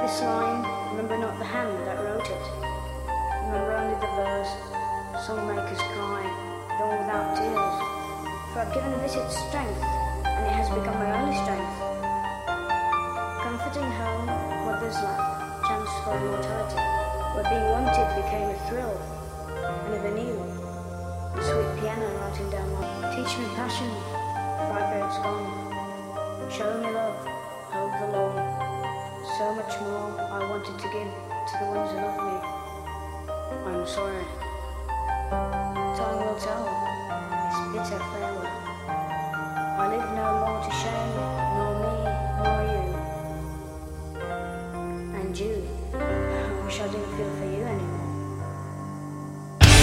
This line, remember not the hand that wrote it. Remember only the verse, songmakers cry, though without tears. For I've given this its strength, and it has become my only strength. Comforting home, mother's lap, chance for immortality, where being wanted became a thrill, and if anew, the sweet piano routing down my Teach me passion, I it's gone. More I wanted to give to the ones who love me. I'm sorry. Time will tell this bitter farewell. I live no more to shame, nor me, nor you. And you, I wish I didn't feel for